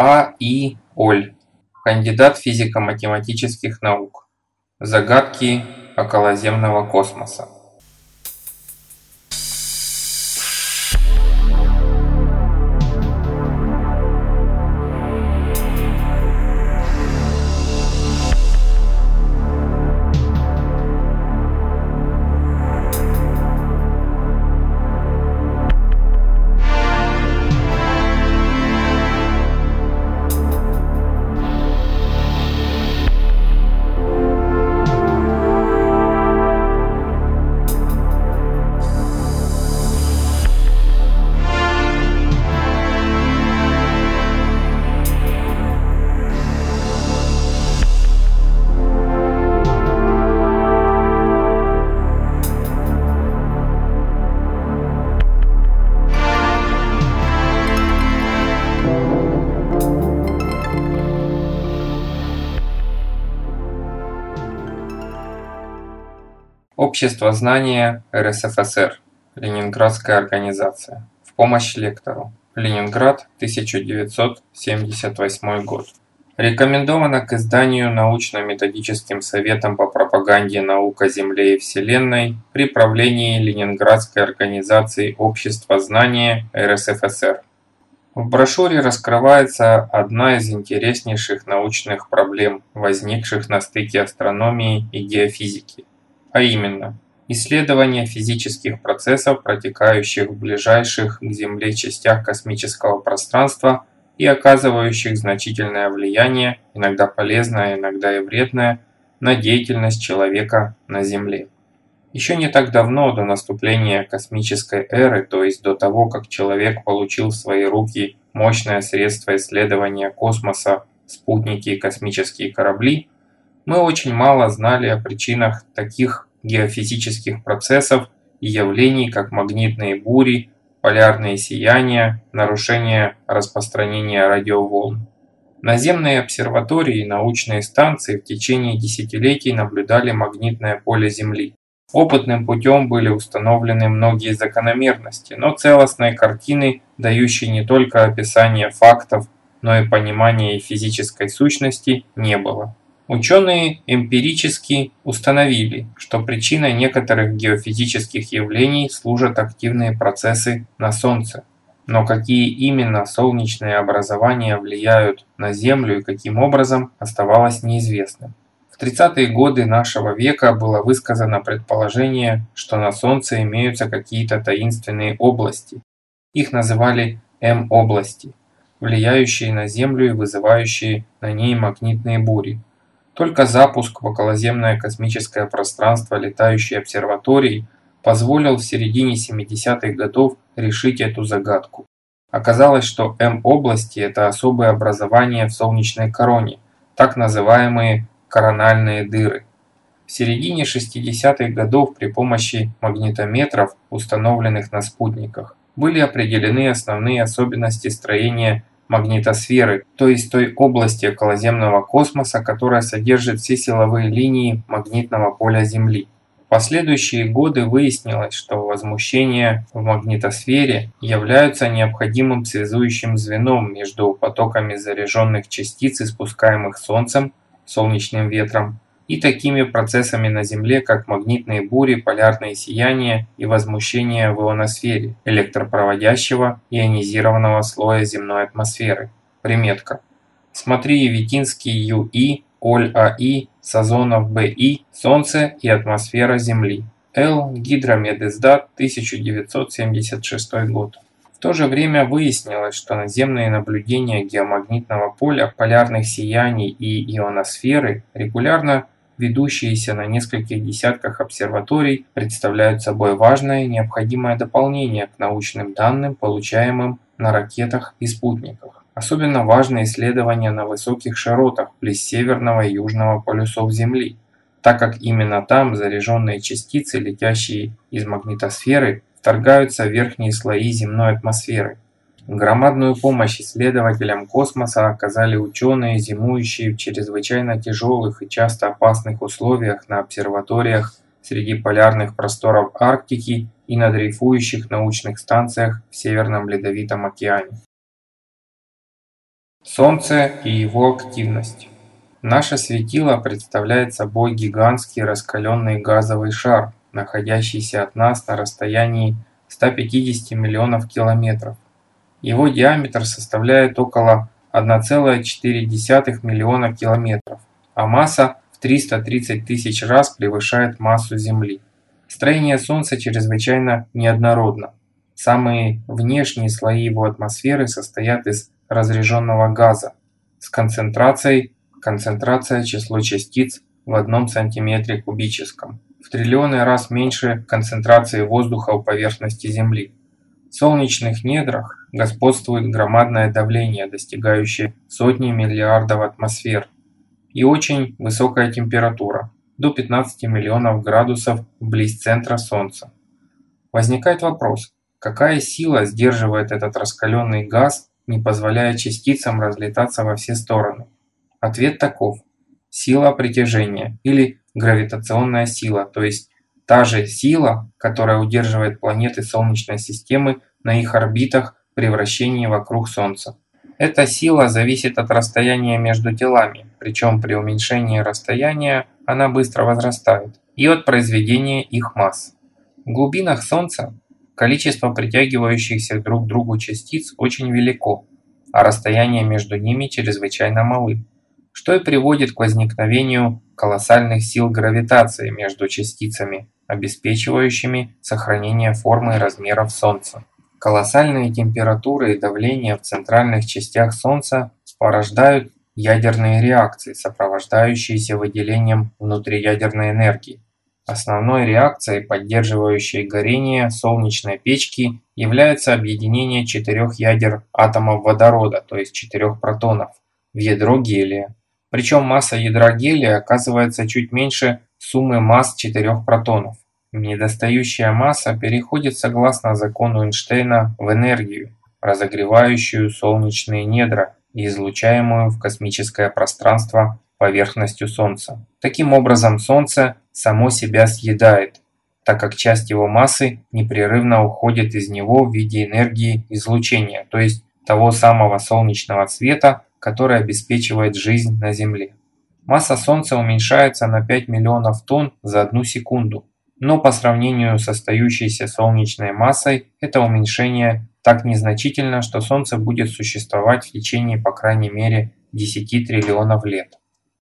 А. И. Оль, кандидат физико-математических наук. Загадки околоземного космоса. Общество знания РСФСР. Ленинградская организация. В помощь лектору. Ленинград, 1978 год. Рекомендовано к изданию научно-методическим советом по пропаганде наук о Земле и Вселенной при правлении Ленинградской организации Общества знания РСФСР. В брошюре раскрывается одна из интереснейших научных проблем, возникших на стыке астрономии и геофизики а именно исследование физических процессов, протекающих в ближайших к Земле частях космического пространства и оказывающих значительное влияние, иногда полезное, иногда и вредное, на деятельность человека на Земле. Еще не так давно, до наступления космической эры, то есть до того, как человек получил в свои руки мощное средство исследования космоса, спутники и космические корабли, мы очень мало знали о причинах таких геофизических процессов и явлений, как магнитные бури, полярные сияния, нарушение распространения радиоволн. Наземные обсерватории и научные станции в течение десятилетий наблюдали магнитное поле Земли. Опытным путем были установлены многие закономерности, но целостной картины, дающей не только описание фактов, но и понимание физической сущности, не было. Ученые эмпирически установили, что причиной некоторых геофизических явлений служат активные процессы на Солнце. Но какие именно солнечные образования влияют на Землю и каким образом, оставалось неизвестным. В 30-е годы нашего века было высказано предположение, что на Солнце имеются какие-то таинственные области. Их называли М-области, влияющие на Землю и вызывающие на ней магнитные бури. Только запуск в околоземное космическое пространство летающей обсерватории позволил в середине 70-х годов решить эту загадку. Оказалось, что М-области – это особые образования в солнечной короне, так называемые корональные дыры. В середине 60-х годов при помощи магнитометров, установленных на спутниках, были определены основные особенности строения магнитосферы, то есть той области околоземного космоса, которая содержит все силовые линии магнитного поля Земли. В последующие годы выяснилось, что возмущения в магнитосфере являются необходимым связующим звеном между потоками заряженных частиц, испускаемых Солнцем, солнечным ветром, и такими процессами на Земле, как магнитные бури, полярные сияния и возмущение в ионосфере электропроводящего ионизированного слоя земной атмосферы. Приметка. Смотри Витинский ЮИ, Оль АИ, Сазонов БИ, Солнце и атмосфера Земли. Л. Гидромедиздат, 1976 год. В то же время выяснилось, что наземные наблюдения геомагнитного поля, полярных сияний и ионосферы регулярно ведущиеся на нескольких десятках обсерваторий, представляют собой важное и необходимое дополнение к научным данным, получаемым на ракетах и спутниках. Особенно важны исследования на высоких широтах близ северного и южного полюсов Земли, так как именно там заряженные частицы, летящие из магнитосферы, вторгаются в верхние слои земной атмосферы – Громадную помощь исследователям космоса оказали ученые, зимующие в чрезвычайно тяжелых и часто опасных условиях на обсерваториях среди полярных просторов Арктики и на дрейфующих научных станциях в Северном Ледовитом океане. Солнце и его активность. Наше светило представляет собой гигантский раскаленный газовый шар, находящийся от нас на расстоянии 150 миллионов километров. Его диаметр составляет около 1,4 миллиона километров, а масса в 330 тысяч раз превышает массу Земли. Строение Солнца чрезвычайно неоднородно. Самые внешние слои его атмосферы состоят из разряженного газа с концентрацией концентрация число частиц в одном сантиметре кубическом, в триллионы раз меньше концентрации воздуха у поверхности Земли. В солнечных недрах господствует громадное давление, достигающее сотни миллиардов атмосфер, и очень высокая температура, до 15 миллионов градусов вблизи центра Солнца. Возникает вопрос, какая сила сдерживает этот раскаленный газ не позволяя частицам разлетаться во все стороны? Ответ таков. Сила притяжения или гравитационная сила, то есть та же сила, которая удерживает планеты Солнечной системы на их орбитах при вращении вокруг Солнца. Эта сила зависит от расстояния между телами, причем при уменьшении расстояния она быстро возрастает, и от произведения их масс. В глубинах Солнца Количество притягивающихся друг к другу частиц очень велико, а расстояния между ними чрезвычайно малы, что и приводит к возникновению колоссальных сил гравитации между частицами, обеспечивающими сохранение формы и размеров Солнца. Колоссальные температуры и давление в центральных частях Солнца порождают ядерные реакции, сопровождающиеся выделением внутриядерной энергии. Основной реакцией, поддерживающей горение солнечной печки, является объединение четырех ядер атомов водорода, то есть четырех протонов, в ядро гелия. Причем масса ядра гелия оказывается чуть меньше суммы масс четырех протонов. Недостающая масса переходит согласно закону Эйнштейна в энергию, разогревающую солнечные недра и излучаемую в космическое пространство поверхностью Солнца. Таким образом, Солнце само себя съедает, так как часть его массы непрерывно уходит из него в виде энергии излучения, то есть того самого солнечного света, который обеспечивает жизнь на Земле. Масса Солнца уменьшается на 5 миллионов тонн за одну секунду, но по сравнению с остающейся солнечной массой это уменьшение так незначительно, что Солнце будет существовать в течение по крайней мере 10 триллионов лет.